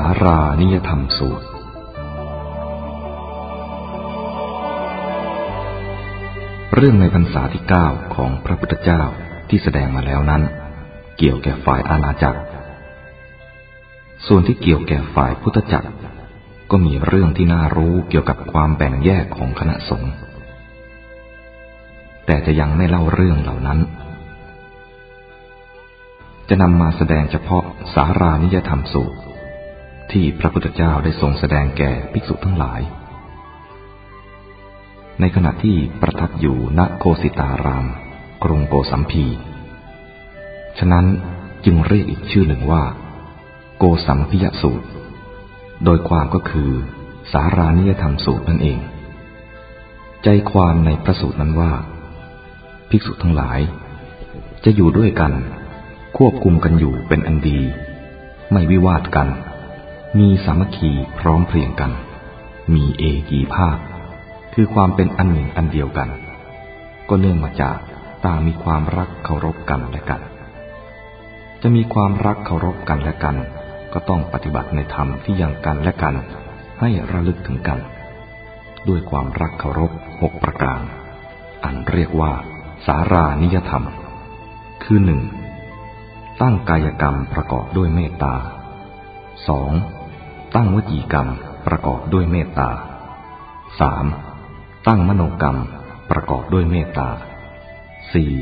ารานิยธรรมสูตร เรื่องในพรรษาที่เก้าของพระพุทธเจ้าที่แสดงมาแล้วนั้น เกี่ยวแก่ฝ่ายอาณาจักร ส่วนที่เกี่ยวแก่ฝ่ายพุทธจักร ก็มีเรื่องที่น่ารู้เกี่ยวกับความแบ่งแยกของคณะสงฆ์แต่จะยังไม่เล่าเรื่องเหล่านั้น จะนำมาแสดงเฉพาะสารานิยธรรมสูตร ที่พระพุทธเจ้าได้ทรงแสดงแก่ภิกษุทั้งหลาย ในขณะที่ประทับอยู่ณโกสิตาราม กรุงโกสัมพี ฉะนั้นจึงเรียกอีกชื่อหนึ่งว่า โกสัมพิยสูตร โดยความก็คือ สารานิยธรรมสูตรนั่นเอง ใจความในพระสูตรนั้นว่า ภิกษุทั้งหลาย จะอยู่ด้วยกัน ควบคุมกันอยู่เป็นอันดี ไม่วิวาทกัน มีสามัคคีพร้อมเพรียงกัน มีเอกีภาพ คือความเป็นอันหนึ่งอันเดียวกัน ก็เนื่องมาจากต่างมีความรักเคารพกันและกัน จะมีความรักเคารพกันและกัน ก็ต้องปฏิบัติในธรรมที่ยังกันและกัน ให้ระลึกถึงกัน ด้วยความรักเคารพหกประการ อันเรียกว่า สารานิยธรรม คือหนึ่งตั้งกายกรรมประกอบด้วยเมตตาสอง ตั้งวจีกรรมประกอบด้วยเมตตาสามตั้งมโนกรรมประกอบด้วยเมตตาสี่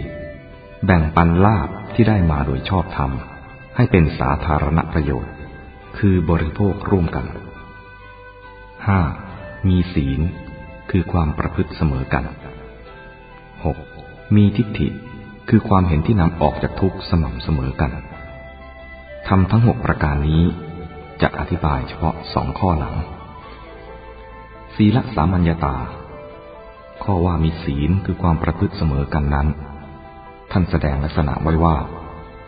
แบ่งปันลาบที่ได้มาโดยชอบธรรม ให้เป็นสาธารณประโยชน์ คือบริโภคร่วมกันห้ามีศีล คือความประพฤติเสมอกันหกมีทิฏฐิคือความเห็นที่นำออกจากทุกข์สม่ำเสมอกันทำทั้งหกประการนี้ จะอธิบายเฉพาะสองข้อหลัง ศีลสามัญญาตา ข้อว่ามีศีลคือความประพฤติเสมอกันนั้น ท่านแสดงลักษณะไว้ว่า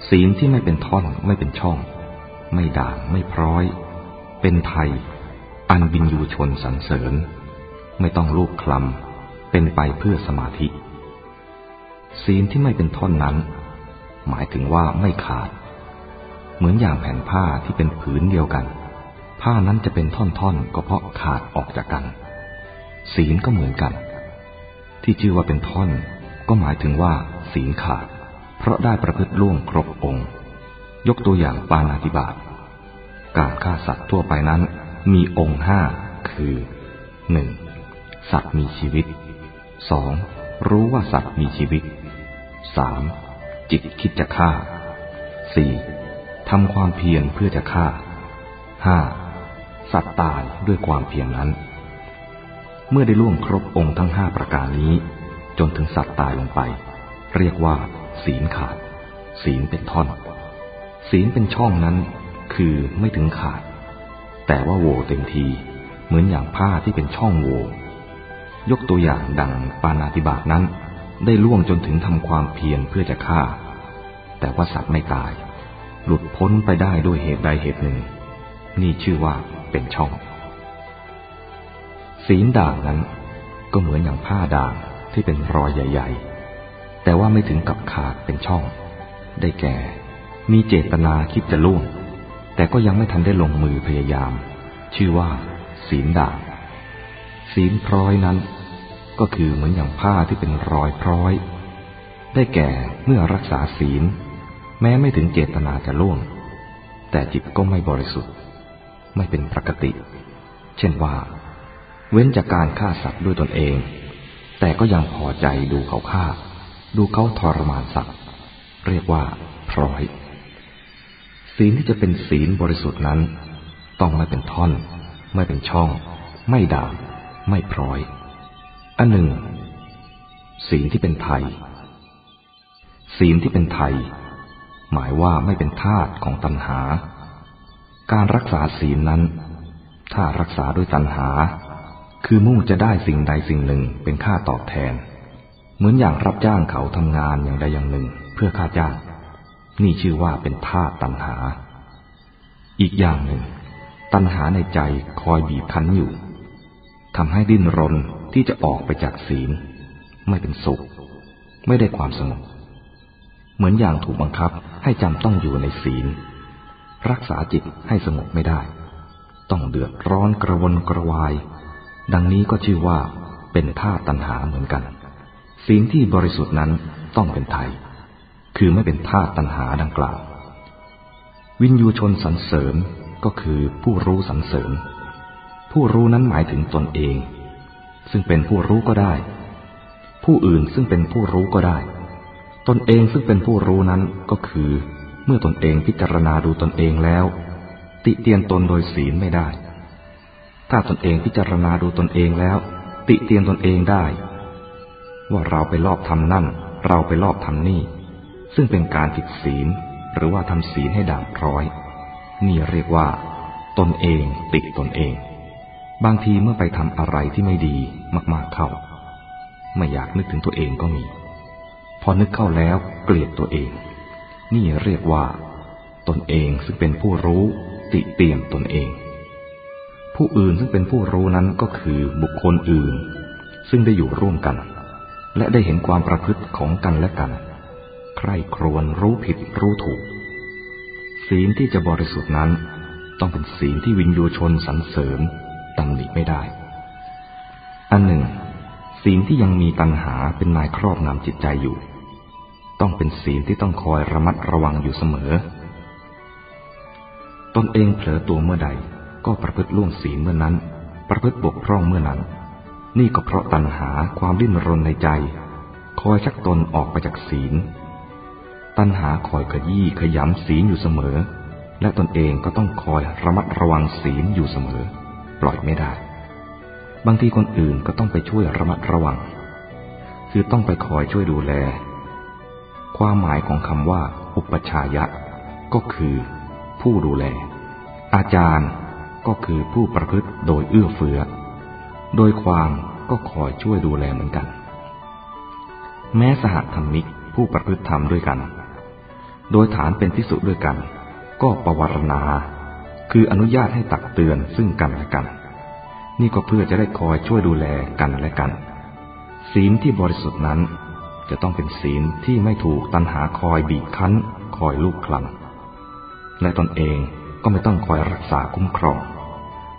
ศีลที่ไม่เป็นท่อนไม่เป็นช่อง ไม่ด่างไม่พร้อย เป็นไทย อันบินยูชนสรรเสริญ ไม่ต้องลูกคลำเป็นไปเพื่อสมาธิ ศีลที่ไม่เป็นท่อนนั้น หมายถึงว่าไม่ขาด เหมือนอย่างแผ่นผ้าที่เป็นผืนเดียวกัน ผ้านั้นจะเป็นท่อนๆก็เพราะขาดออกจากกัน ศีลก็เหมือนกัน ที่ชื่อว่าเป็นท่อน ก็หมายถึงว่า ศีลขาด เพราะได้ประพฤติล่วงครบองค์ ยกตัวอย่างปานาติบาตการฆ่าสัตว์ทั่วไปนั้น มีองค์ห้าคือหนึ่งสัตว์มีชีวิตสองรู้ว่าสัตว์มีชีวิตสามจิตคิดจะฆ่าสี่ ทำความเพียรเพื่อจะฆ่าห้าสัตว์ตายด้วยความเพียรนนั้น เมื่อได้ล่วงครบองค์ทั้งห้าประการนี้ จนถึงสัตว์ตายลงไป เรียกว่า ศีลขาด ศีลเป็นท่อน ศีลเป็นช่องนั้น คือไม่ถึงขาด แต่ว่าโวเต็มที เหมือนอย่างผ้าที่เป็นช่องโว ยกตัวอย่างดังปานาติบาตนั้น ได้ล่วงจนถึงทำความเพียรเพื่อจะฆ่า แต่ว่าสัตว์ไม่ตาย หลุดพ้นไปได้ด้วยเหตุใดเหตุหนึ่ง นี่ชื่อว่าเป็นช่อง ศีลด่างนั้น ก็เหมือนอย่างผ้าด่างที่เป็นรอยใหญ่ ๆ แต่ว่าไม่ถึงกับขาดเป็นช่อง ได้แก่ มีเจตนาคิดจะล่วง แต่ก็ยังไม่ทันได้ลงมือพยายาม ชื่อว่า ศีลด่าง ศีลพร้อยนั้น ก็คือเหมือนอย่างผ้าที่เป็นรอยพร้อย ได้แก่เมื่อรักษาศีล แม้ไม่ถึงเจตนาจะล่วง แต่จิตก็ไม่บริสุทธิ์ ไม่เป็นปกติ เช่นว่า เว้นจากการฆ่าสัตว์ด้วยตนเอง แต่ก็ยังพอใจดูเขาฆ่า ดูเขาทรมานสัตว์เรียกว่าพร้อย ศีลที่จะเป็นศีลบริสุทธิ์นั้น ต้องไม่เป็นท่อน ไม่เป็นช่อง ไม่ด่างไม่พร้อย อันหนึ่ง ศีลที่เป็นไทย ศีลที่เป็นไทย หมายว่าไม่เป็นทาตของตัณหา การรักษาศีลนั้น ถ้ารักษาด้วยตัณหา คือมุ่งจะได้สิ่งใดสิ่งหนึ่งเป็นค่าตอบแทน เหมือนอย่างรับจ้างเขาทำงานอย่างใดอย่างหนึ่งเพื่อค่าจ้าง นี่ชื่อว่าเป็นทาตตัณหา อีกอย่างหนึ่ง ตัณหาในใจคอยบีบคั้นอยู่ทำให้ดิ้นรนที่จะออกไปจากศีล ไม่เป็นสุข ไม่ได้ความสงบ เหมือนอย่างถูกบังคับให้จำต้องอยู่ในศีล รักษาจิตให้สงบไม่ได้ ต้องเดือดร้อนกระวนกระวาย ดังนี้ก็ชื่อว่าเป็นท่าตัณหาเหมือนกัน ศีลที่บริสุทธิ์นั้นต้องเป็นไทย คือไม่เป็นท่าตัณหาดังกล่าว วินยูชนสรรเสริญก็คือผู้รู้สรรเสริญ ผู้รู้นั้นหมายถึงตนเอง ซึ่งเป็นผู้รู้ก็ได้ ผู้อื่นซึ่งเป็นผู้รู้ก็ได้ ตนเองซึ่งเป็นผู้รู้นั้นก็คือ เมื่อตนเองพิจารณาดูตนเองแล้ว ติเตียนตนโดยศีลไม่ได้ ถ้าตนเองพิจารณาดูตนเองแล้ว ติเตียนตนเองได้ ว่าเราไปลอบทำนั่น เราไปลอบทำนี่ ซึ่งเป็นการผิดศีลหรือว่าทำศีลให้ด่างพร้อย นี่เรียกว่า ตนเองติดตนเอง บางทีเมื่อไปทำอะไรที่ไม่ดีมากๆเข้า ไม่อยากนึกถึงตัวเองก็มี พอนึกเข้าแล้วเกลียดตัวเอง นี่เรียกว่า ตนเองซึ่งเป็นผู้รู้ติเตียนตนเอง ผู้อื่นซึ่งเป็นผู้รู้นั้นก็คือบุคคลอื่น ซึ่งได้อยู่ร่วมกัน และได้เห็นความประพฤติของกันและกัน ใครครวญรู้ผิดรู้ถูก ศีลที่จะบริสุทธิ์นั้น ต้องเป็นศีลที่วินยูชนสรรเสริญตำหนิไม่ได้ อันหนึ่งศีลที่ยังมีตัณหาเป็นนายครอบงำจิตใจอยู่ ต้องเป็นศีลที่ต้องคอยระมัดระวังอยู่เสมอ ตนเองเผลอตัวเมื่อใด ก็ประพฤติล่วงศีลเมื่อนั้น ประพฤติบกพร่องเมื่อนั้น นี่ก็เพราะตัณหาความดิ้นรนในใจ คอยชักตนออกไปจากศีล ตัณหาคอยขยี้ขยำศีลอยู่เสมอ และตนเองก็ต้องคอยระมัดระวังศีลอยู่เสมอ ปล่อยไม่ได้ บางทีคนอื่นก็ต้องไปช่วยระมัดระวัง คือต้องไปคอยช่วยดูแล ความหมายของคำว่า อุปชายะ ก็คือ ผู้ดูแล อาจารย์ก็คือผู้ประพฤติโดยเอื้อเฟื้อ โดยความก็คอยช่วยดูแลเหมือนกัน แม้สหธรรมิกผู้ประพฤติธรรมด้วยกัน โดยฐานเป็นพิสุด้วยกัน ก็ประวรณา คืออนุญาตให้ตักเตือนซึ่งกันและกัน นี่ก็เพื่อจะได้คอยช่วยดูแลกันและกัน ศีลที่บริสุทธิ์นั้น จะต้องเป็นศีลที่ไม่ถูกตัณหาคอยบีบคั้น คอยลูกคลำและตนเองก็ไม่ต้องคอยรักษาคุ้มครอง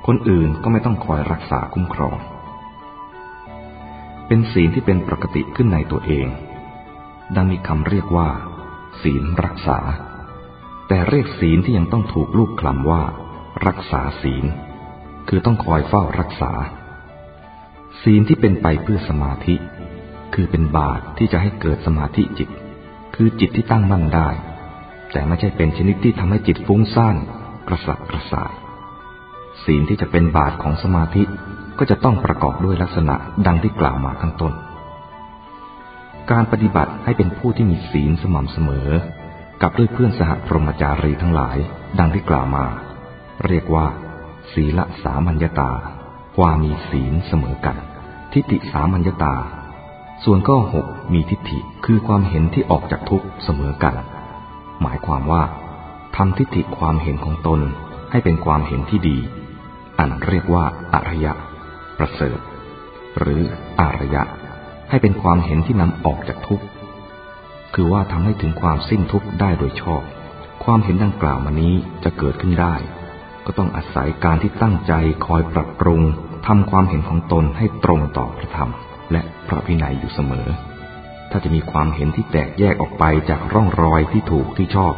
คนอื่นก็ไม่ต้องคอยรักษาคุ้มครอง เป็นศีลที่เป็นปกติขึ้นในตัวเอง ดังมีคำเรียกว่า ศีลรักษา แต่เรียกศีลที่ยังต้องถูกลูกคลำว่า รักษาศีล คือต้องคอยเฝ้ารักษา ศีลที่เป็นไปเพื่อสมาธิ คือเป็นบาตรที่จะให้เกิดสมาธิจิต คือจิตที่ตั้งมั่นได้ แต่ไม่ใช่เป็นชนิดที่ทำให้จิตฟุ้งซ่านกระสับกระส่าย ศีลที่จะเป็นบาตรของสมาธิก็จะต้องประกอบด้วยลักษณะดังที่กล่าวมาข้างต้น การปฏิบัติให้เป็นผู้ที่มีศีลสม่ำเสมอ กับด้วยเพื่อนสหพรหมจารีทั้งหลาย ดังที่กล่าวมา เรียกว่า ศีลสามัญญตา ความมีศีลเสมอกัน ทิฏฐิสามัญญตา ส่วนข้อหกมีทิฏฐิคือความเห็นที่ออกจากทุกข์เสมอกัน หมายความว่าทำทิฏฐิความเห็นของตนให้เป็นความเห็นที่ดี อันเรียกว่าอารยะ ประเสริฐ หรืออารยะ ให้เป็นความเห็นที่นำออกจากทุกข์ คือว่าทำให้ถึงความสิ้นทุกข์ได้โดยชอบ ความเห็นดังกล่าวมานี้จะเกิดขึ้นได้ ก็ต้องอาศัยการที่ตั้งใจคอยปรับปรุงทำความเห็นของตนให้ตรงต่อพระธรรม และพระพินัยอยู่เสมอ ถ้าจะมีความเห็นที่แตกแยกออกไปจากร่องรอยที่ถูกที่ชอบ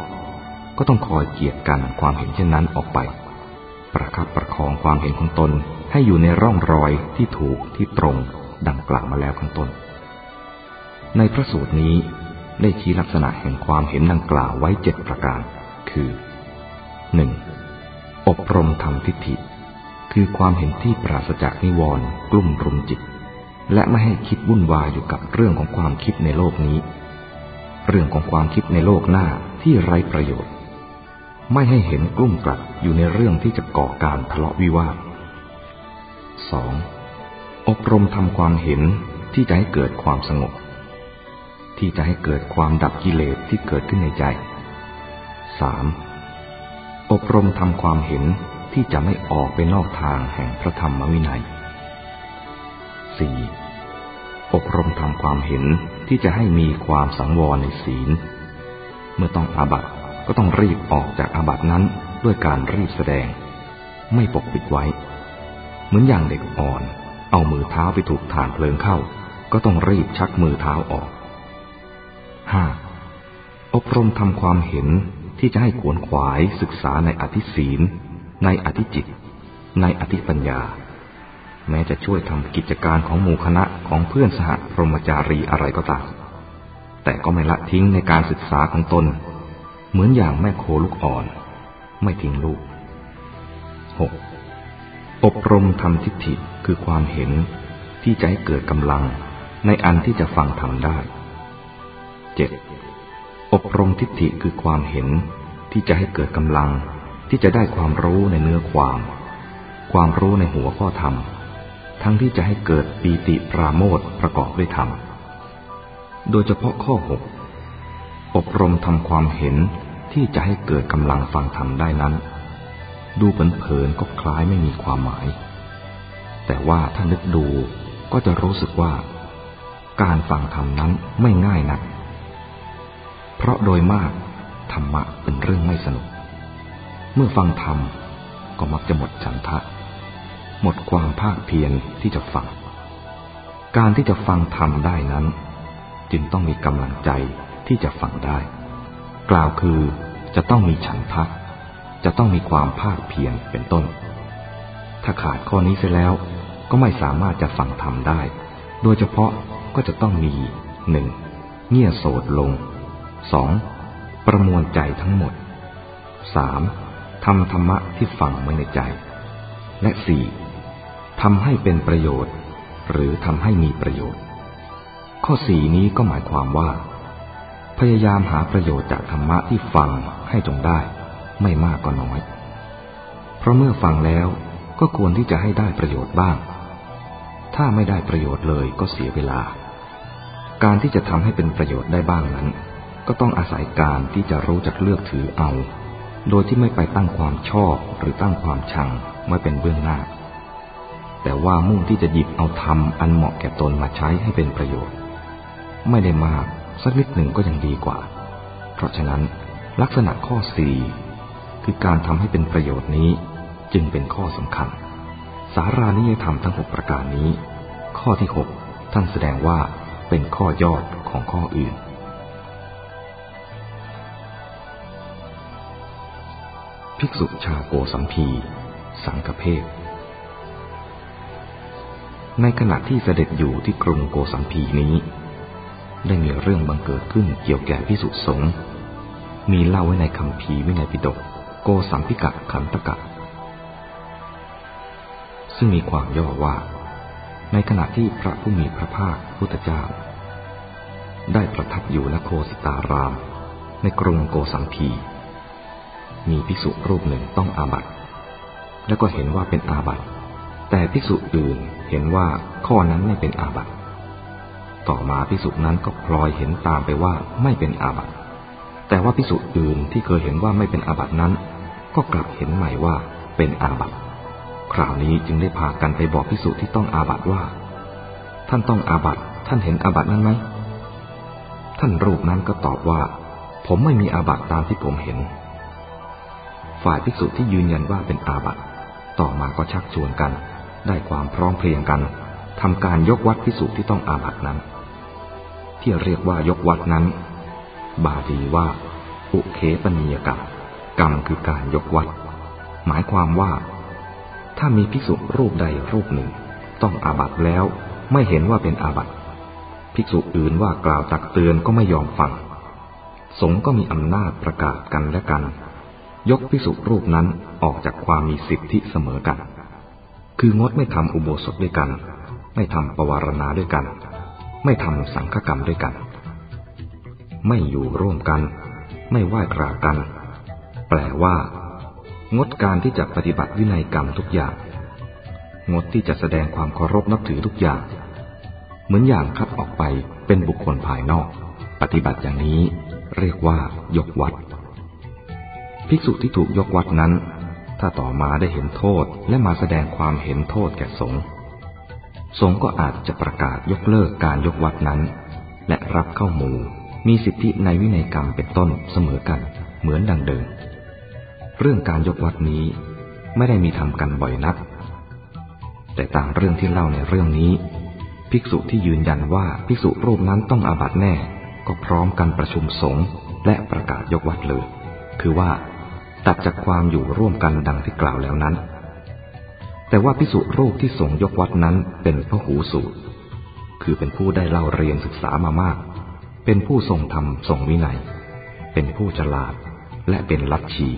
ก็ต้องคอยเกียรกันความเห็นเช่นนั้นออกไป ประคับประคองความเห็นของตนให้อยู่ในร่องรอยที่ถูกที่ตรงดังกล่าวมาแล้วข้างต้น ในพระสูตรนี้ได้ชี้ลักษณะแห่งความเห็นดังกล่าวไว้เจ็ดประการ คือหนึ่งอบรมธรรมทิฏฐิ คือความเห็นที่ปราศจากนิวรณ์กลุ่มรุมจิต และไม่ให้คิดวุ่นวายอยู่กับเรื่องของความคิดในโลกนี้ เรื่องของความคิดในโลกหน้าที่ไร้ประโยชน์ ไม่ให้เห็นกลุ่มกลัดอยู่ในเรื่องที่จะก่อการทะเลาะวิวาท 2. อบรมทำความเห็นที่จะให้เกิดความสงบ ที่จะให้เกิดความดับกิเลสที่เกิดขึ้นในใจ 3. อบรมทำความเห็นที่จะไม่ออกไปนอกทางแห่งพระธรรมวินัย 4. อบรมทำความเห็นที่จะให้มีความสังวรในศีล เมื่อต้องอาบัตก็ต้องรีบออกจากอาบัตนั้นด้วยการรีบแสดง ไม่ปกปิดไว้ เหมือนอย่างเด็กอ่อน เอามือเท้าไปถูกฐานเพลิงเข้า ก็ต้องรีบชักมือเท้าออก 5. อบรมทำความเห็นที่จะให้ขวนขวายศึกษาในอธิศีล ในอธิจิต ในอธิปัญญา แม้จะช่วยทำกิจการของหมู่คณะของเพื่อนสหพรหมจารีอะไรก็ตาม แต่ก็ไม่ละทิ้งในการศึกษาของตน เหมือนอย่างแม่โคลูกอ่อน ไม่ทิ้งลูก 6. อบรมทำทิฏฐิคือความเห็นที่จะให้เกิดกำลังในอันที่จะฟังทำได้ 7. อบรมทิฏฐิคือความเห็นที่จะให้เกิดกำลังที่จะได้ความรู้ในเนื้อความ ความรู้ในหัวข้อธรรม ทั้งที่จะให้เกิดปีติปราโมทประกอบด้วยธรรม โดยเฉพาะข้อหกอบรมทำความเห็นที่จะให้เกิดกำลังฟังธรรมได้นั้น ดูเผินๆก็คล้ายไม่มีความหมาย แต่ว่าถ้านึกดูก็จะรู้สึกว่า การฟังธรรมนั้นไม่ง่ายนัก เพราะโดยมากธรรมะเป็นเรื่องไม่สนุก เมื่อฟังธรรมก็มักจะหมดฉันทะ หมดความภาคเพียรที่จะฟัง การที่จะฟังธรรมได้นั้น จึงต้องมีกำลังใจที่จะฟังได้ กล่าวคือจะต้องมีฉันทะจะต้องมีความภาคเพียรเป็นต้น ถ้าขาดข้อนี้เสียแล้วก็ไม่สามารถจะฟังธรรมได้ โดยเฉพาะก็จะต้องมีหนึ่งเงี่ยโสดลงสองประมวลใจทั้งหมดสามทำธรรมะที่ฝังไว้ในใจ และสี่ ทำให้เป็นประโยชน์ หรือทำให้มีประโยชน์ ข้อสี่นี้ก็หมายความว่า พยายามหาประโยชน์จากธรรมะที่ฟังให้จงได้ ไม่มากก็น้อย เพราะเมื่อฟังแล้วก็ควรที่จะให้ได้ประโยชน์บ้าง ถ้าไม่ได้ประโยชน์เลยก็เสียเวลา การที่จะทำให้เป็นประโยชน์ได้บ้างนั้น ก็ต้องอาศัยการที่จะรู้จักเลือกถือเอา โดยที่ไม่ไปตั้งความชอบหรือตั้งความชังไว้เป็นเบื้องหน้า แต่ว่ามุ่งที่จะหยิบเอาธรรมอันเหมาะแก่ตนมาใช้ให้เป็นประโยชน์ ไม่ได้มากสักนิดหนึ่งก็ยังดีกว่า เพราะฉะนั้นลักษณะข้อสี่คือการทำให้เป็นประโยชน์นี้จึงเป็นข้อสำคัญ สารานิยธรรมทั้งหกประการนี้ ข้อที่หกท่านแสดงว่าเป็นข้อยอดของข้ออื่น ภิกษุชาวโกสัมพี สังฆเพศ ในขณะที่เสด็จอยู่ที่กรุงโกสัมพีนี้ ได้มีเรื่องบังเกิดขึ้นเกี่ยวแก่พิสุสงฆ์มีเล่าไว้ในคำพีวินัยปิฎกโกสัมพิกะขันตกะ ซึ่งมีความย่อว่า ในขณะที่พระผู้มีพระภาคพุทธเจ้า ได้ประทับอยู่ณโคสิตาราม ในกรุงโกสัมพี มีภิกษุรูปหนึ่งต้องอาบัตแล้วก็เห็นว่าเป็นอาบัตแต่ภิกษุอื่น เห็นว่าข้อนั้นไม่เป็นอาบัตต่อมาภิกษุนั้นก็พลอยเห็นตามไปว่าไม่เป็นอาบัตแต่ว่าภิกษุอื่นที่เคยเห็นว่าไม่เป็นอาบัตนั้น ก็กลับเห็นใหม่ว่าเป็นอาบัตคราวนี้จึงได้พากันไปบอกภิกษุที่ต้องอาบัตว่า ท่านต้องอาบัตท่านเห็นอาบัตนั้นไหม ท่านรูปนั้นก็ตอบว่า ผมไม่มีอาบัตตามที่ผมเห็น ฝ่ายภิกษุที่ยืนยันว่าเป็นอาบัติ ต่อมาก็ชักชวนกัน ได้ความพร้อมเพรียงกันทำการยกวัดภิกษุที่ต้องอาบัตินั้น ที่เรียกว่ายกวัดนั้น บาลีว่า อุเคปนียกรรมกรรมคือการยกวัด หมายความว่า ถ้ามีภิกษุรูปใดรูปหนึ่ง ต้องอาบัติแล้วไม่เห็นว่าเป็นอาบัติภิกษุอื่นว่ากล่าวตักเตือนก็ไม่ยอมฟังสงก็มีอำนาจประกาศกันและกัน ยกพิสุรูปนั้นออกจากความมีสิทธิเสมอกัน คืองดไม่ทำอุโบสถด้วยกัน ไม่ทำปวารณาด้วยกัน ไม่ทำสังฆกรรมด้วยกัน ไม่อยู่ร่วมกัน ไม่ไหว้กราบกัน แปลว่า งดการที่จะปฏิบัติวินัยกรรมทุกอย่าง งดที่จะแสดงความเคารพนับถือทุกอย่าง เหมือนอย่างคัดออกไปเป็นบุคคลภายนอก ปฏิบัติอย่างนี้ เรียกว่ายกวัด ภิกษุที่ถูกยกวัดนั้น ถ้าต่อมาได้เห็นโทษและมาแสดงความเห็นโทษแก่สงฆ์สงฆ์ก็อาจจะประกาศยกเลิกการยกวัดนั้น และรับเข้าหมู่มีสิทธิในวินัยกรรมเป็นต้นเสมอกันเหมือนดังเดิม เรื่องการยกวัดนี้ไม่ได้มีทำกันบ่อยนัก แต่ต่างเรื่องที่เล่าในเรื่องนี้ ภิกษุที่ยืนยันว่าภิกษุรูปนั้นต้องอาบัติแน่ ก็พร้อมกันประชุมสงฆ์และประกาศยกวัดเลย คือว่า ตัดจากความอยู่ร่วมกันดังที่กล่าวแล้วนั้น แต่ว่าภิกษุรูปที่สงยกวัดนั้นเป็นพระหูสูตร คือเป็นผู้ได้เล่าเรียนศึกษามามาก เป็นผู้ทรงธรรมทรงวินัย เป็นผู้ฉลาดและเป็นลัทธิ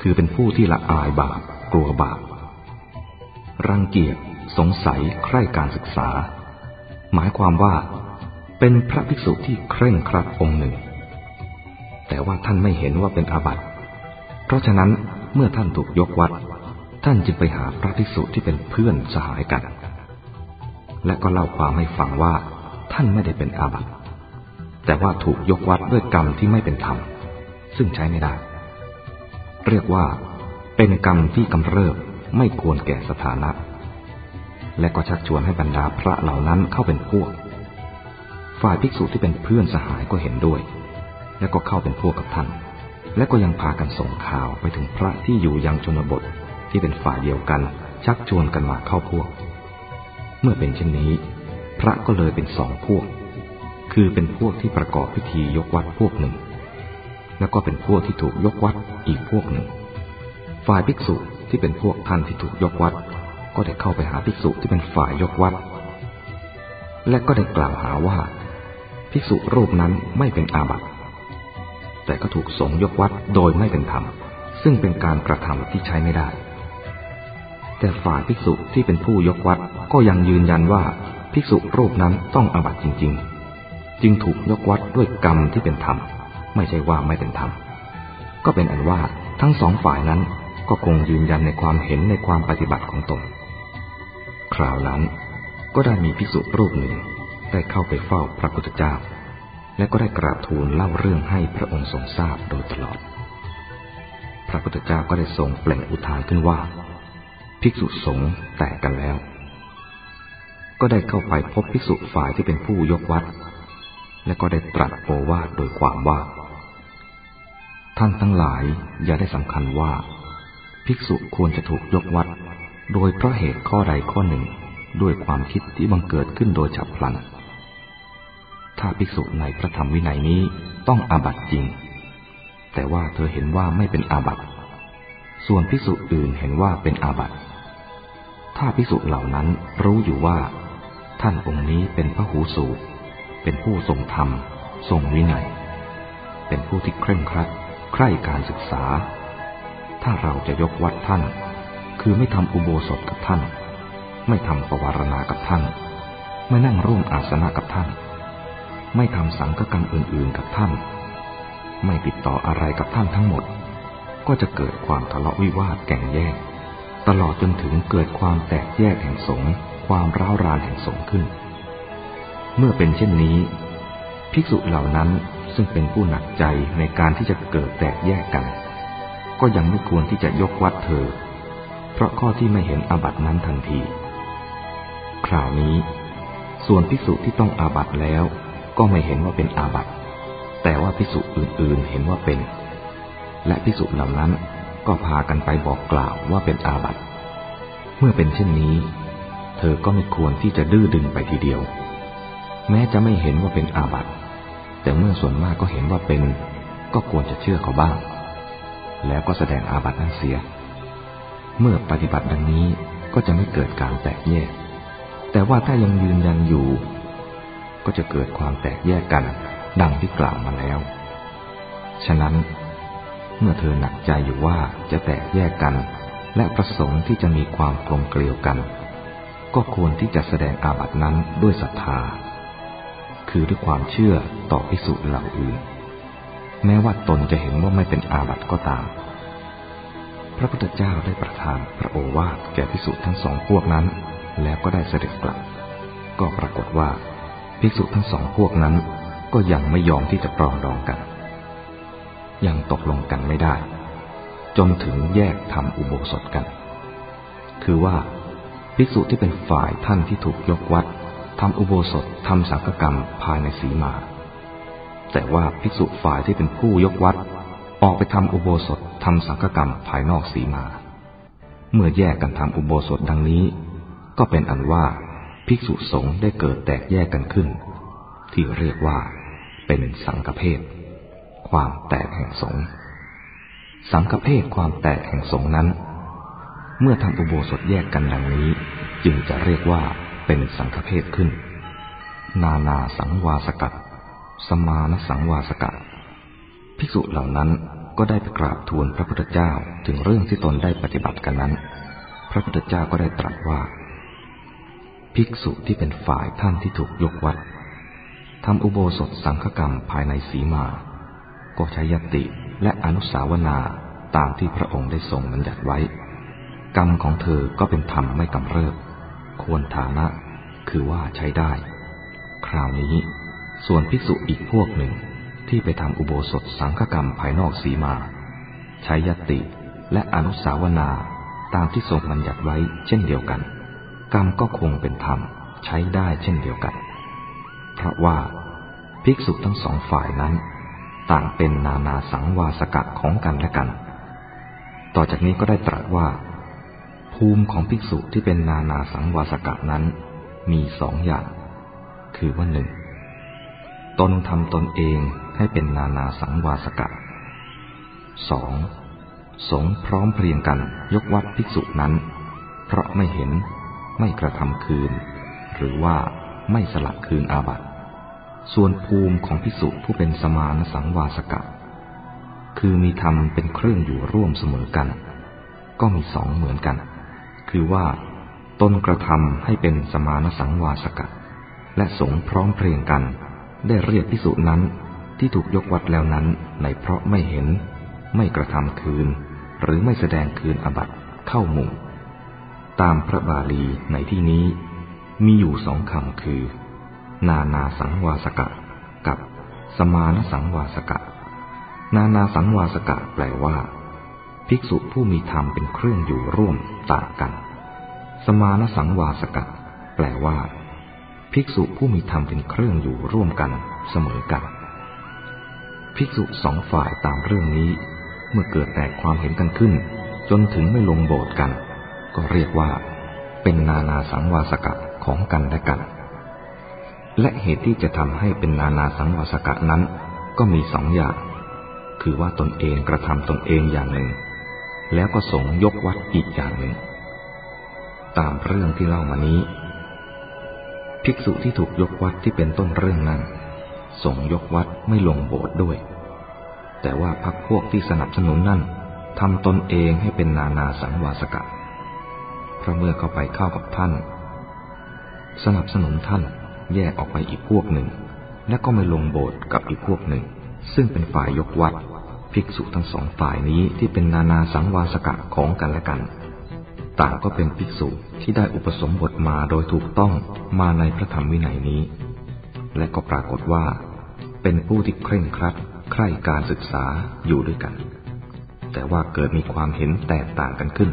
คือเป็นผู้ที่ละอายบาปกลัวบาปรังเกียจสงสัยใคร่การศึกษา หมายความว่า เป็นพระภิกษุที่เคร่งครัดองค์หนึ่ง แต่ว่าท่านไม่เห็นว่าเป็นอาบัติ ราะฉะนั้นเมื่อท่านถูกยกวัด ท่านจึงไปหาพระภิกษุที่เป็นเพื่อนสหายกัน และก็เล่าความให้ฟังว่าท่านไม่ได้เป็นอาบัติแต่ว่าถูกยกวัดด้วยกรรมที่ไม่เป็นธรรม ซึ่งใช้ไม่ได้ เรียกว่าเป็นกรรมที่กำเริบไม่ควรแก่สถานะ และก็ชักชวนให้บรรดาพระเหล่านั้นเข้าเป็นพวก ฝ่ายภิกษุที่เป็นเพื่อนสหายก็เห็นด้วย และก็เข้าเป็นพวกกับท่าน และก็ยังพากันส่งข่าวไปถึงพระที่อยู่ยังชนบทที่เป็นฝ่ายเดียวกัน ชักชวนกันมาเข้าพวก เมื่อเป็นเช่นนี้ พระก็เลยเป็นสองพวก คือเป็นพวกที่ประกอบพิธียกวัดพวกหนึ่ง แล้วก็เป็นพวกที่ถูกยกวัดอีกพวกหนึ่ง ฝ่ายภิกษุที่เป็นพวกท่านที่ถูกยกวัด ก็ได้เข้าไปหาภิกษุที่เป็นฝ่ายยกวัด และก็ได้กล่าวหาว่า ภิกษุรูปนั้นไม่เป็นอาบัติ แต่ก็ถูกสงยกวัดโดยไม่เป็นธรรม ซึ่งเป็นการกระทำที่ใช้ไม่ได้ แต่ฝ่ายภิกษุที่เป็นผู้ยกวัดก็ยังยืนยันว่าภิกษุรูปนั้นต้องอาบัติจริง ๆ จึงถูกยกวัดด้วยกรรมที่เป็นธรรม ไม่ใช่ว่าไม่เป็นธรรม ก็เป็นอันว่าทั้งสองฝ่ายนั้นก็คงยืนยันในความเห็นในความปฏิบัติของตน คราวนั้นก็ได้มีภิกษุรูปหนึ่งได้เข้าไปเฝ้าพระพุทธเจ้า และก็ได้กราบทูลเล่าเรื่องให้พระองค์ทรงทราบโดยตลอด พระพุทธเจ้าก็ได้ทรงเปล่งอุทานขึ้นว่า ภิกษุสงฆ์แตกกันแล้ว ก็ได้เข้าไปพบภิกษุฝ่ายที่เป็นผู้ยกวัด และก็ได้ตรัสโอวาทโดยความว่า ท่านทั้งหลายอย่าได้สำคัญว่า ภิกษุควรจะถูกยกวัด โดยเพราะเหตุข้อใดข้อหนึ่งด้วยความคิดที่บังเกิดขึ้นโดยฉับพลัน ถ้าภิกษุในพระธรรมวินัยนี้ต้องอาบัตจริง แต่ว่าเธอเห็นว่าไม่เป็นอาบัตส่วนภิกษุอื่นเห็นว่าเป็นอาบัตถ้าภิกษุเหล่านั้นรู้อยู่ว่า ท่านองค์นี้เป็นพระหูสูตร เป็นผู้ทรงธรรม ทรงวินัย เป็นผู้ที่เคร่งครัด ใคร่การศึกษา ถ้าเราจะยกวัดท่าน คือไม่ทำอุโบสถกับท่าน ไม่ทำปวารณากับท่าน ไม่นั่งร่วมอาสนะกับท่าน ไม่ทำสังฆกรรมอื่นๆกับท่าน ไม่ติดต่ออะไรกับท่านทั้งหมด ก็จะเกิดความทะเลาะวิวาทแก่งแยก ตลอดจนถึงเกิดความแตกแยกแห่งสงฆ์ความร้าวรานแห่งสงฆ์ขึ้น เมื่อเป็นเช่นนี้ ภิกษุเหล่านั้นซึ่งเป็นผู้หนักใจในการที่จะเกิดแตกแยกกัน ก็ยังไม่ควรที่จะยกวัดเธอ เพราะข้อที่ไม่เห็นอาบัตินั้นทันที คราวนี้ ส่วนภิกษุที่ต้องอาบัติแล้ว ก็ไม่เห็นว่าเป็นอาบัติ แต่ว่าภิกษุอื่นๆเห็นว่าเป็น และภิกษุเหล่านั้นก็พากันไปบอกกล่าวว่าเป็นอาบัติ เมื่อเป็นเช่นนี้ เธอก็ไม่ควรที่จะดื้อดึงไปทีเดียว แม้จะไม่เห็นว่าเป็นอาบัติ แต่เมื่อส่วนมากก็เห็นว่าเป็น ก็ควรจะเชื่อเขาบ้าง แล้วก็แสดงอาบัตินั้นเสีย เมื่อปฏิบัติดังนี้ก็จะไม่เกิดการแตกแยก แต่ว่าถ้ายังยืนยันอยู่ ก็จะเกิดความแตกแยกกัน ดังที่กล่าวมาแล้ว ฉะนั้น เมื่อเธอหนักใจอยู่ว่าจะแตกแยกกัน และประสงค์ที่จะมีความกลมเกลียวกัน ก็ควรที่จะแสดงอาบัตินั้นด้วยศรัทธา คือด้วยความเชื่อต่อพิสุเหล่าอื่น แม้ว่าตนจะเห็นว่าไม่เป็นอาบัติก็ตาม พระพุทธเจ้าได้ประทานพระโอวาทแก่ภิกษุทั้งสองพวกนั้น แล้วก็ได้เสด็จกลับ ก็ปรากฏว่า ภิกษุทั้งสองพวกนั้น ก็ยังไม่ยอมที่จะปรองดองกัน ยังตกลงกันไม่ได้ จนถึงแยกทำอุโบสถกัน คือว่าภิกษุที่เป็นฝ่ายท่านที่ถูกยกวัดทำอุโบสถทำสังฆกรรมภายในสีมา แต่ว่าภิกษุฝ่ายที่เป็นผู้ยกวัด ออกไปทำอุโบสถทำสังฆกรรมภายนอกสีมา เมื่อแยกกันทำอุโบสถดังนี้ ก็เป็นอันว่า ภิกษุสงฆ์ได้เกิดแตกแยกกันขึ้น ที่เรียกว่าเป็นสังฆเพศความแตกแห่งสงฆ์สังฆเพศความแตกแห่งสงฆ์นั้น เมื่อทำอุโบสถแยกกันดังนี้ จึงจะเรียกว่าเป็นสังฆเพศขึ้น นานาสังวาสกัดสมานสังวาสกัดภิกษุเหล่านั้นก็ได้ไปกราบทูลพระพุทธเจ้าถึงเรื่องที่ตนได้ปฏิบัติกันนั้น พระพุทธเจ้าก็ได้ตรัสว่า ภิกษุที่เป็นฝ่ายท่านที่ถูกยกวัดทำอุโบสถสังฆกรรมภายในสีมา ก็ใช้ยติและอนุสาวนาตามที่พระองค์ได้ทรงบัญญัติไว้ กรรมของเธอก็เป็นธรรมไม่กำเริบ ควรฐานะ คือว่าใช้ได้ คราวนี้ ส่วนภิกษุอีกพวกหนึ่งที่ไปทำอุโบสถสังฆกรรมภายนอกสีมา ใช้ยติและอนุสาวนาตามที่ทรงบัญญัติไว้เช่นเดียวกัน กรรมก็คงเป็นธรรมใช้ได้เช่นเดียวกันเพราะว่าภิกษุทั้งสองฝ่ายนั้น ต่างเป็นนานาสังวาสกะของกันและกัน ต่อจากนี้ก็ได้ตรัสว่า ภูมิของภิกษุที่เป็นนานาสังวาสกะนั้น มีสองอย่าง คือว่าหนึ่งตนทำตนเองให้เป็นนานาสังวาสกะสองสงพร้อมเพรียงกันยกวัดภิกษุนั้น เพราะไม่เห็น ไม่กระทำคืน หรือว่าไม่สลักคืนอาบัติส่วนภูมิของภิกษุผู้เป็นสมานสังวาสกะ คือมีธรรมเป็นเครื่องอยู่ร่วมเสมอกัน ก็มีสองเหมือนกัน คือว่าตนกระทำให้เป็นสมานสังวาสกะ และสงพร้อมเพรียงกัน ได้เรียกพิสุนั้นที่ถูกยกวัดแล้วนั้นในเพราะไม่เห็น ไม่กระทำคืน หรือไม่แสดงคืนอบัตเข้าหมู่ ตามพระบาลีในที่นี้ มีอยู่สองคำคือ นานาสังวาสกะ กับสมานสังวาสกะ นานาสังวาสกะแปลว่า ภิกษุผู้มีธรรมเป็นเครื่องอยู่ร่วมต่างกัน สมานสังวาสกะ แปลว่า ภิกษุผู้มีธรรมเป็นเครื่องอยู่ร่วมกันเสมอกัน ภิกษุสองฝ่ายตามเรื่องนี้ เมื่อเกิดแตกความเห็นกันขึ้น จนถึงไม่ลงโบสถ์กัน ก็เรียกว่า เป็นนานาสังวาสกะของกันและกัน และเหตุที่จะทำให้เป็นนานาสังวาสกะนั้น ก็มีสองอย่าง คือว่าตนเองกระทำตนเองอย่างหนึ่ง แล้วก็สงยกวัดอีกอย่างหนึ่ง ตามเรื่องที่เล่ามานี้ ภิกษุที่ถูกยกวัดที่เป็นต้นเรื่องนั้นสงยกวัดไม่ลงโบสถ์ด้วย แต่ว่าพักพวกที่สนับสนุนนั่นทำตนเองให้เป็นนานาสังวาสกะ เพราะเมื่อเข้าไปเข้ากับท่าน สนับสนุนท่านแยกออกไปอีกพวกหนึ่ง และก็ไม่ลงโบสถ์กับอีกพวกหนึ่ง ซึ่งเป็นฝ่ายยกวัด ภิกษุทั้งสองฝ่ายนี้ที่เป็นนานาสังวาสกะของกันและกัน ต่างก็เป็นภิกษุที่ได้อุปสมบทมาโดยถูกต้องมาในพระธรรมวินัยนี้ และก็ปรากฏว่า เป็นผู้ที่เคร่งครัดใคร่การศึกษาอยู่ด้วยกัน แต่ว่าเกิดมีความเห็นแตกต่างกันขึ้น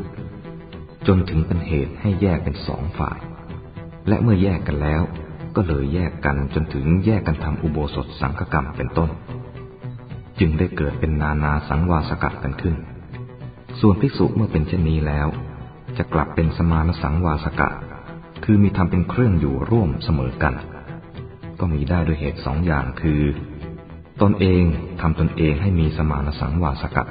จนถึงเป็นเหตุให้แยกเป็นสองฝ่าย และเมื่อแยกกันแล้ว ก็เลยแยกกันจนถึงแยกกันทำอุโบสถสังฆกรรมเป็นต้น จึงได้เกิดเป็นนานาสังวาสกัดกันขึ้น ส่วนภิกษุเมื่อเป็นเช่นนี้แล้ว จะกลับเป็นสมานสังวาสกะ คือมีทำเป็นเครื่องอยู่ร่วมเสมอกัน ก็มีได้ด้วยเหตุสองอย่างคือ ตนเองทำตนเองให้มีสมานสังวาสกะ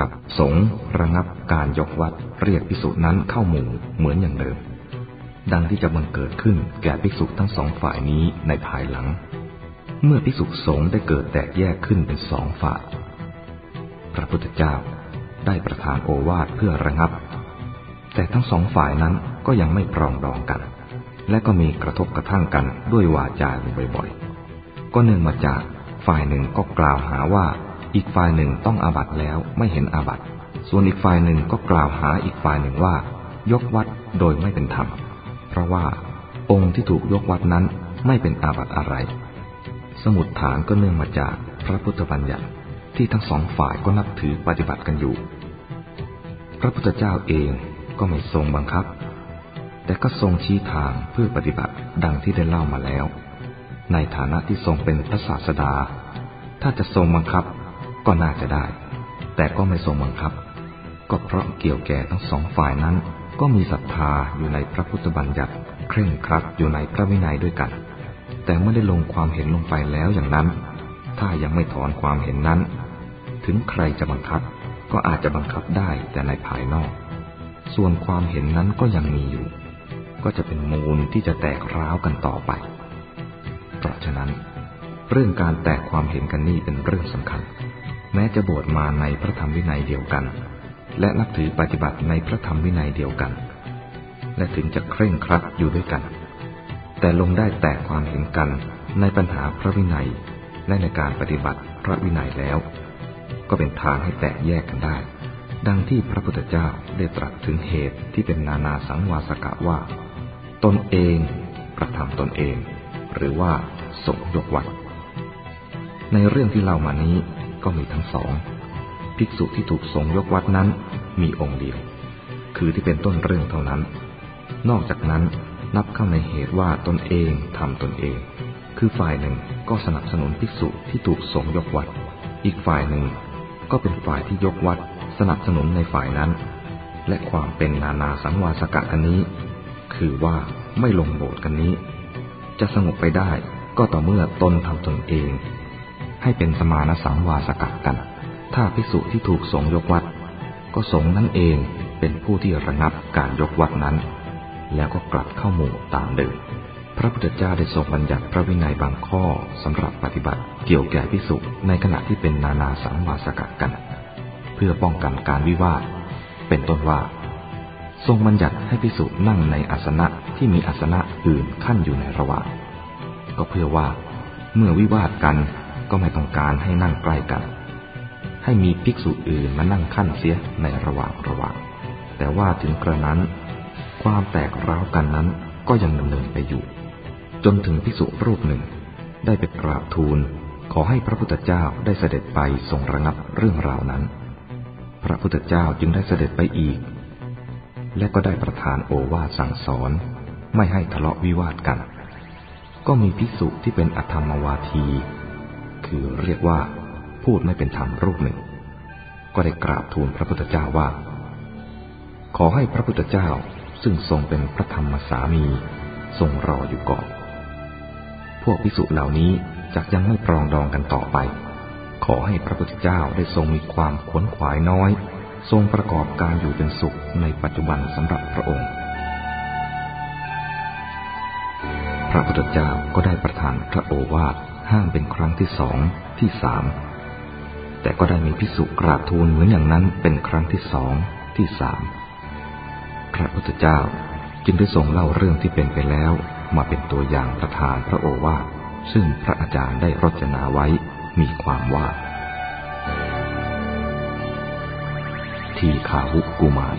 กับสงระงับการยกวัดเรียกภิกษุนั้นเข้าหมู่เหมือนอย่างเดิม ดังที่จะบังเกิดขึ้นแก่ภิกษุทั้งสองฝ่ายนี้ในภายหลัง เมื่อพิสุสงฆ์ได้เกิดแตกแยกขึ้นเป็นสองฝ่าย พระพุทธเจ้าได้ประทานโอวาทเพื่อระงับ แต่ทั้งสองฝ่ายนั้นก็ยังไม่ปรองดองกัน และก็มีกระทบกระทั่งกันด้วยวาจาอยู่บ่อยๆ ก็เนื่องมาจากฝ่ายหนึ่งก็กล่าวหาว่า อีกฝ่ายหนึ่งต้องอาบัตแล้วไม่เห็นอาบัตส่วนอีกฝ่ายหนึ่งก็กล่าวหาอีกฝ่ายหนึ่งว่า ยกวัดโดยไม่เป็นธรรม เพราะว่าองค์ที่ถูกยกวัดนั้นไม่เป็นอาบัตอะไร สมุดฐานก็เนื่องมาจากพระพุทธบัญญัติที่ทั้งสองฝ่ายก็นับถือปฏิบัติกันอยู่ พระพุทธเจ้าเองก็ไม่ทรงบังคับ แต่ก็ทรงชี้ทางเพื่อปฏิบัติดังที่ได้เล่ามาแล้ว ในฐานะที่ทรงเป็นพระศาสดา ถ้าจะทรงบังคับ ก็น่าจะได้ แต่ก็ไม่ทรงบังคับ ก็เพราะเกี่ยวแก่ทั้งสองฝ่ายนั้น ก็มีศรัทธาอยู่ในพระพุทธบัญญัติ เคร่งครัดอยู่ในพระวินัยด้วยกัน แต่เมื่อได้ลงความเห็นลงไปแล้วอย่างนั้น ถ้ายังไม่ถอนความเห็นนั้น ถึงใครจะบังคับ ก็อาจจะบังคับได้แต่ในภายนอก ส่วนความเห็นนั้นก็ยังมีอยู่ ก็จะเป็นมูลที่จะแตกร้าวกันต่อไป เพราะฉะนั้น เรื่องการแตกความเห็นกันนี่เป็นเรื่องสำคัญ แม้จะบวชมาในพระธรรมวินัยเดียวกัน และนับถือปฏิบัติในพระธรรมวินัยเดียวกัน และถึงจะเคร่งครัดอยู่ด้วยกัน แต่ลงได้แตกความเห็นกันในปัญหาพระวินัยและในการปฏิบัติพระวินัยแล้ว ก็เป็นทางให้แตกแยกกันได้ ดังที่พระพุทธเจ้าได้ตรัสถึงเหตุที่เป็นนานาสังวาสกะว่า ตนเองกระทำตนเอง หรือว่าสงยกวัดในเรื่องที่เล่ามานี้ ก็มีทั้งสอง ภิกษุที่ถูกสงยกวัดนั้นมีองค์เดียว คือที่เป็นต้นเรื่องเท่านั้น นอกจากนั้นนับเข้าในเหตุว่าตนเองทำตนเอง คือฝ่ายหนึ่งก็สนับสนุนภิกษุที่ถูกสงยกวัด อีกฝ่ายหนึ่งก็เป็นฝ่ายที่ยกวัดสนับสนุนในฝ่ายนั้น และความเป็นนานาสังวาสกะกันนี้ คือว่าไม่ลงโบสถ์กันนี้ จะสงบไปได้ก็ต่อเมื่อตนทำตนเอง ให้เป็นสมานสังวาสกัดกัน ถ้าภิกษุที่ถูกสงยกวัด ก็สงนั่นเองเป็นผู้ที่ระงับการยกวัดนั้น แล้วก็กลับเข้าหมู่ตามเดิม พระพุทธเจ้าได้ทรงบัญญัติพระวินัยบางข้อสำหรับปฏิบัติเกี่ยวแก่ภิกษุในขณะที่เป็นนานาสังวาสกัดกัน เพื่อป้องกันการวิวาท เป็นต้นว่า ทรงบัญญัติให้ภิกษุนั่งในอาสนะที่มีอาสนะอื่นขั้นอยู่ในระหว่างก็เพื่อว่า เมื่อวิวาทกัน ก็ไม่ต้องการให้นั่งใกล้กัน ให้มีภิกษุอื่นมานั่งขั้นเสียในระหว่างระหว่าง แต่ว่าถึงกระนั้น ความแตกร้าวกันนั้นก็ยังดำเนินไปอยู่ จนถึงภิกษุรูปหนึ่ง ได้ไปกราบทูล ขอให้พระพุทธเจ้าได้เสด็จไปทรงระงับเรื่องราวนั้น พระพุทธเจ้าจึงได้เสด็จไปอีก และก็ได้ประทานโอวาสั่งสอน ไม่ให้ทะเลาะวิวาทกัน ก็มีภิกษุที่เป็นอธรรมวาที คือเรียกว่า พูดไม่เป็นธรรมรูปหนึ่ง ก็ได้กราบทูลพระพุทธเจ้าว่า ขอให้พระพุทธเจ้าซึ่งทรงเป็นพระธรรมสามี ทรงรออยู่ก่อน พวกพิสุเหล่านี้จักยังไม่ปรองดองกันต่อไป ขอให้พระพุทธเจ้าได้ทรงมีความขวนขวายน้อย ทรงประกอบการอยู่เป็นสุขในปัจจุบันสำหรับพระองค์ พระพุทธเจ้าก็ได้ประทานพระโอวาท ห้ามเป็นครั้งที่สองที่สามแต่ก็ได้มีพิสุกราบทูลเหมือนอย่างนั้นเป็นครั้งที่สองที่สามพระพุทธเจ้าจึงได้ทรงเล่าเรื่องที่เป็นไปแล้วมาเป็นตัวอย่างประทานพระโอวาทซึ่งพระอาจารย์ได้รจนาไว้มีความว่า ทีขาหุกุมาร